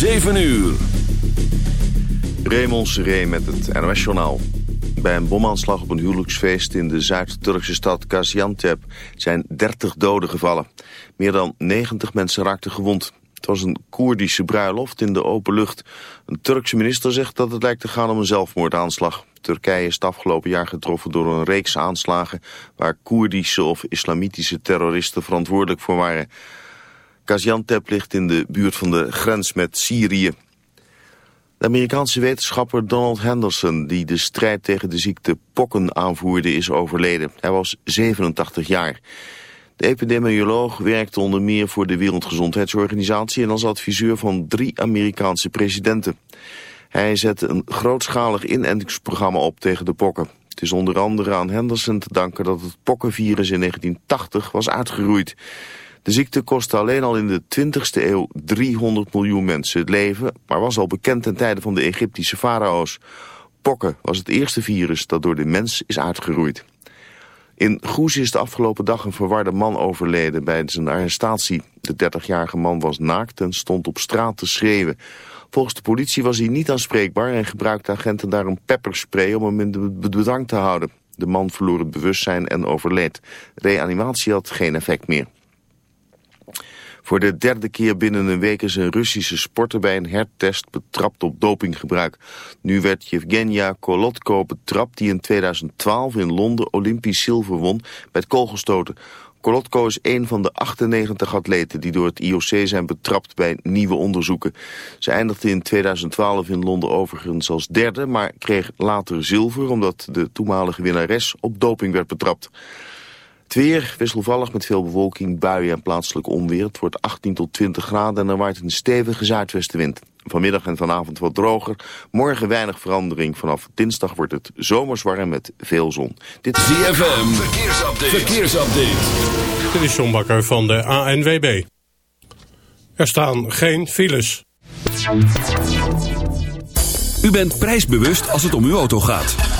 7 uur. Raymond Seré met het NOS-journaal. Bij een bomaanslag op een huwelijksfeest in de Zuid-Turkse stad Gaziantep zijn 30 doden gevallen. Meer dan 90 mensen raakten gewond. Het was een Koerdische bruiloft in de open lucht. Een Turkse minister zegt dat het lijkt te gaan om een zelfmoordaanslag. Turkije is het afgelopen jaar getroffen door een reeks aanslagen... waar Koerdische of islamitische terroristen verantwoordelijk voor waren. Gaziantep ligt in de buurt van de grens met Syrië. De Amerikaanse wetenschapper Donald Henderson, die de strijd tegen de ziekte pokken aanvoerde, is overleden. Hij was 87 jaar. De epidemioloog werkte onder meer voor de Wereldgezondheidsorganisatie en als adviseur van drie Amerikaanse presidenten. Hij zette een grootschalig inentingsprogramma op tegen de pokken. Het is onder andere aan Henderson te danken dat het pokkenvirus in 1980 was uitgeroeid. De ziekte kostte alleen al in de 20e eeuw 300 miljoen mensen het leven, maar was al bekend ten tijde van de Egyptische farao's. Pokken was het eerste virus dat door de mens is uitgeroeid. In Goes is de afgelopen dag een verwarde man overleden bij zijn arrestatie. De 30-jarige man was naakt en stond op straat te schreeuwen. Volgens de politie was hij niet aanspreekbaar en gebruikte agenten daar een pepperspray om hem in bedwang te houden. De man verloor het bewustzijn en overleed. Reanimatie had geen effect meer. Voor de derde keer binnen een week is een Russische sporter bij een hertest betrapt op dopinggebruik. Nu werd Yevgenia Kolotko betrapt die in 2012 in Londen Olympisch zilver won het kogelstoten. Kolotko is een van de 98 atleten die door het IOC zijn betrapt bij nieuwe onderzoeken. Ze eindigde in 2012 in Londen overigens als derde, maar kreeg later zilver omdat de toenmalige winnares op doping werd betrapt. Het weer wisselvallig met veel bewolking, buien en plaatselijk onweer. Het wordt 18 tot 20 graden en er waait een stevige zuidwestenwind. Vanmiddag en vanavond wat droger. Morgen weinig verandering. Vanaf dinsdag wordt het zomers warm met veel zon. Dit is ZFM. Verkeersupdate. Verkeersupdate. Dit is John Bakker van de ANWB. Er staan geen files. U bent prijsbewust als het om uw auto gaat.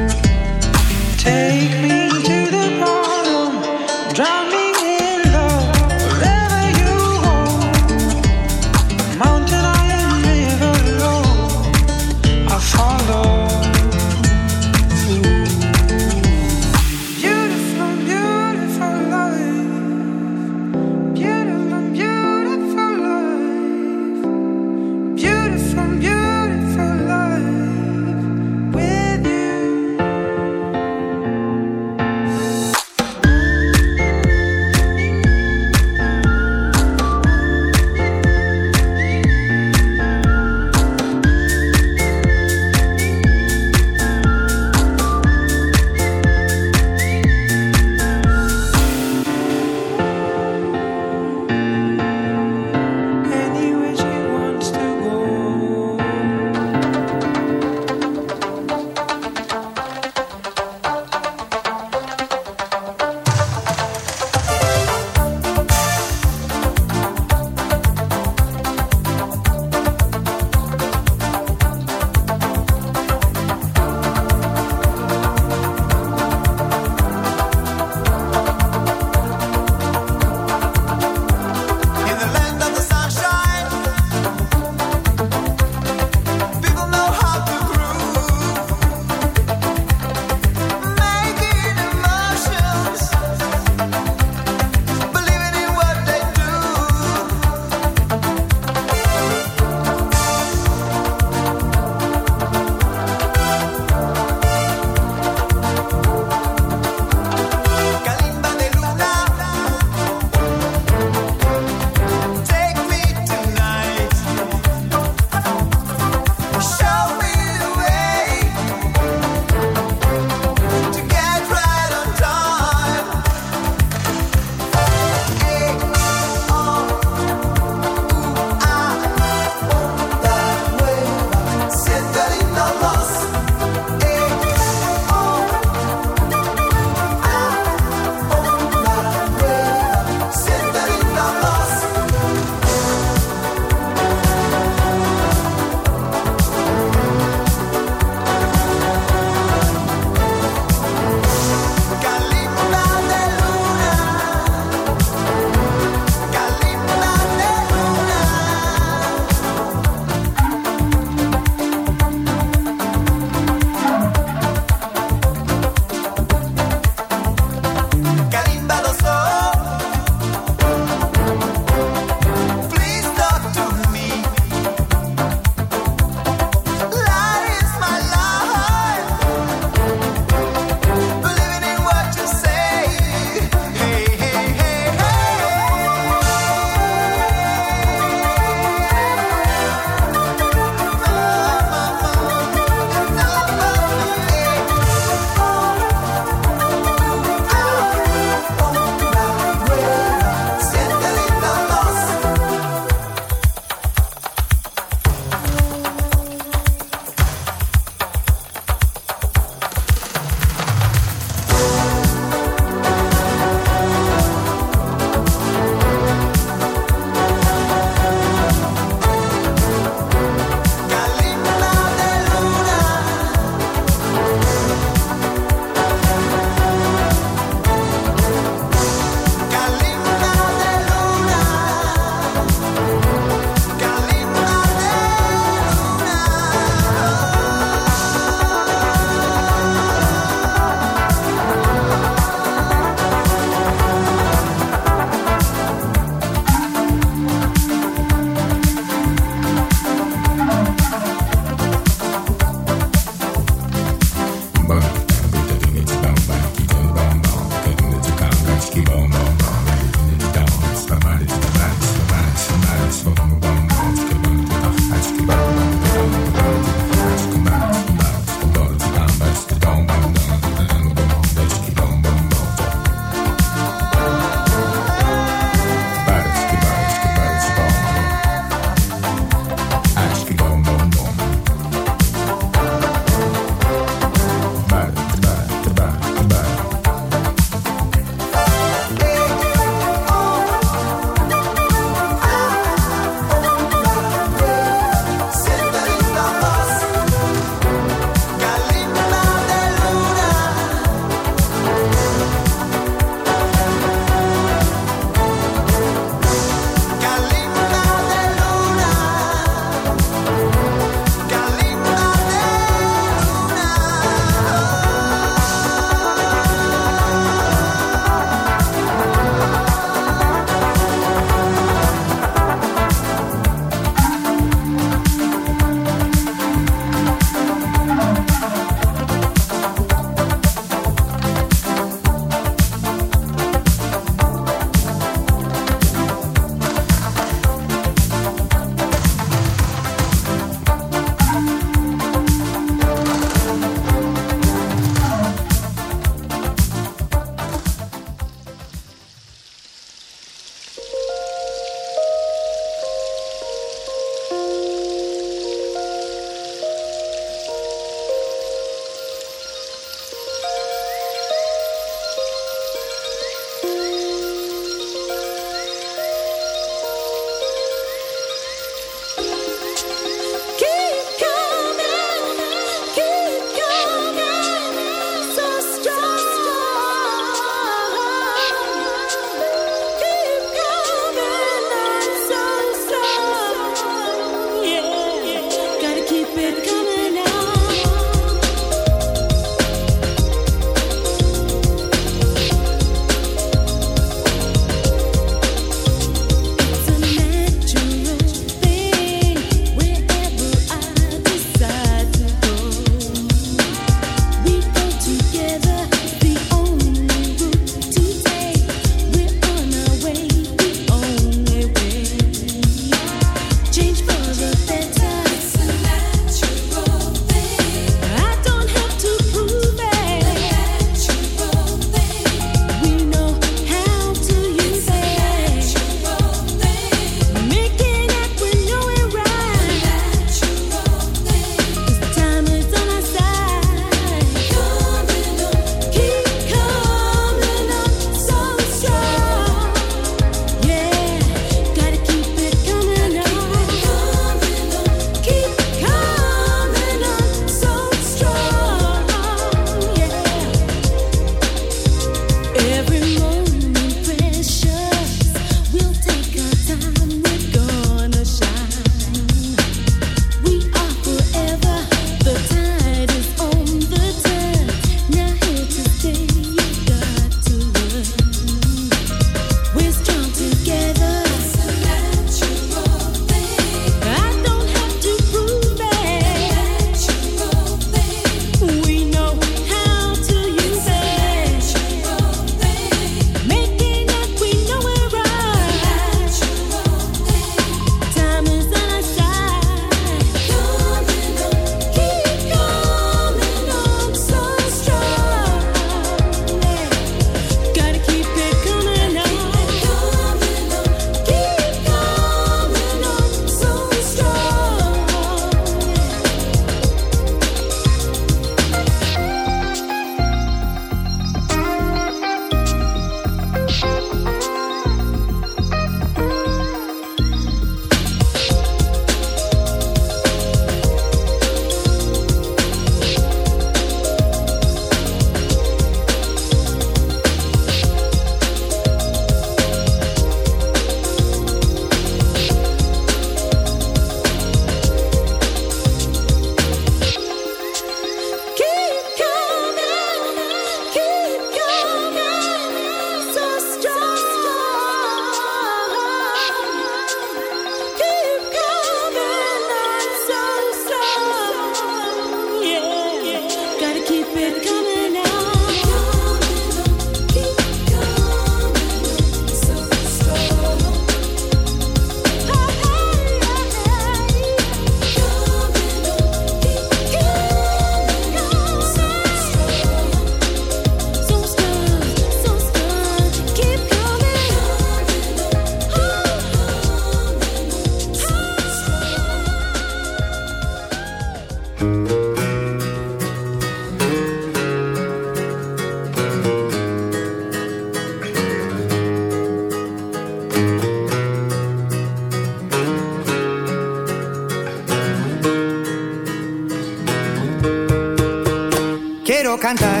Cantar,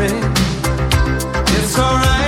It's alright.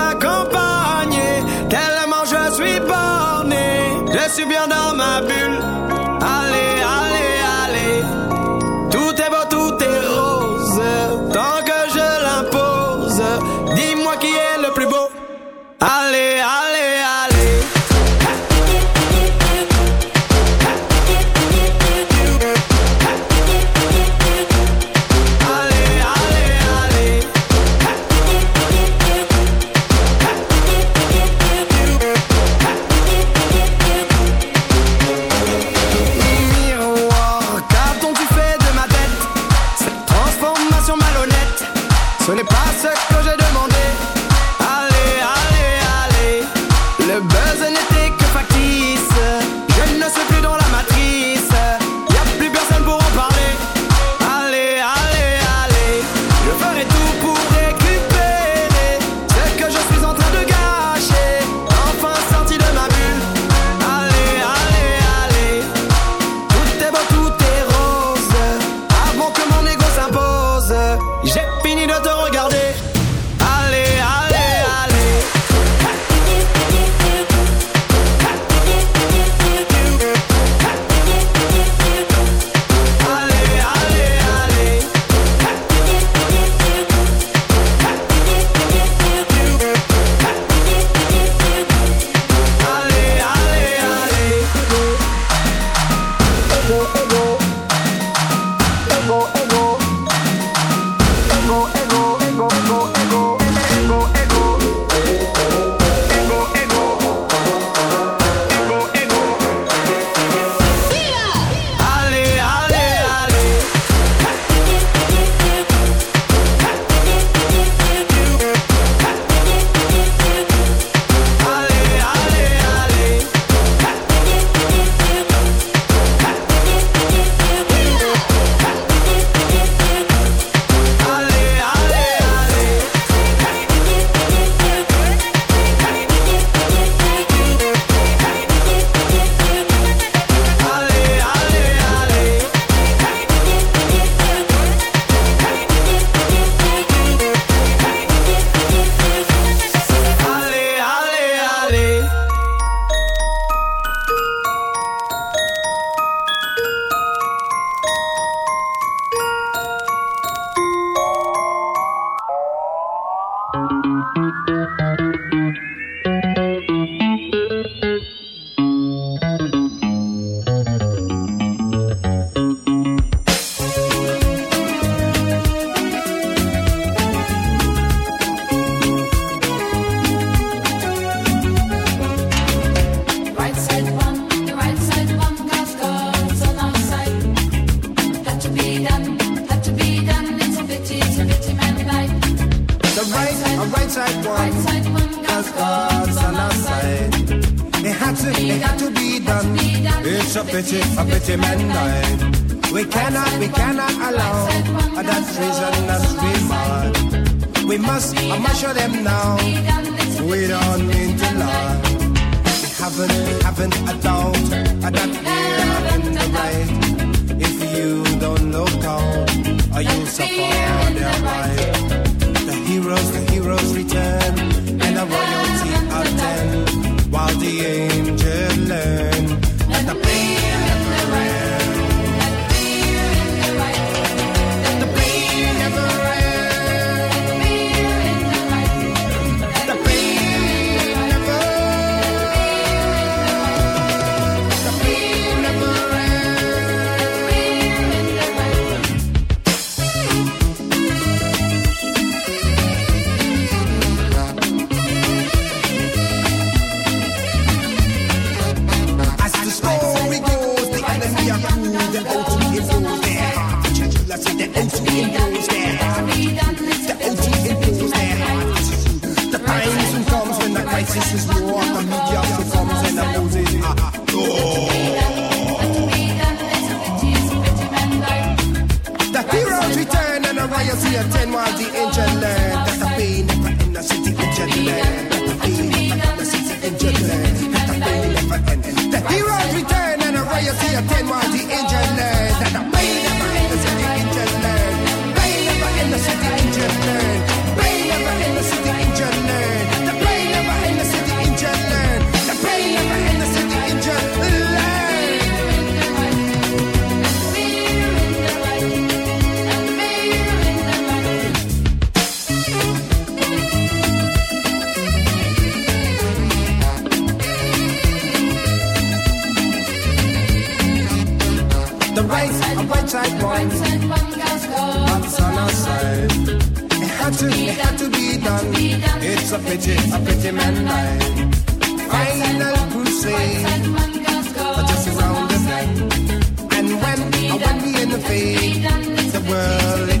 balance we must. We must, I must show them now. We don't mean to lie. We haven't, we haven't a doubt that we are in the right. If you don't look out, or you suffer on their right. The heroes, the heroes return, and the royalty attend, while the angels tight one. And one girl's gone. That's on our side. It had to, it had to be done. It's a pity, a pity man life. Final crusade. Just around the bend. And when, when we in the face, the world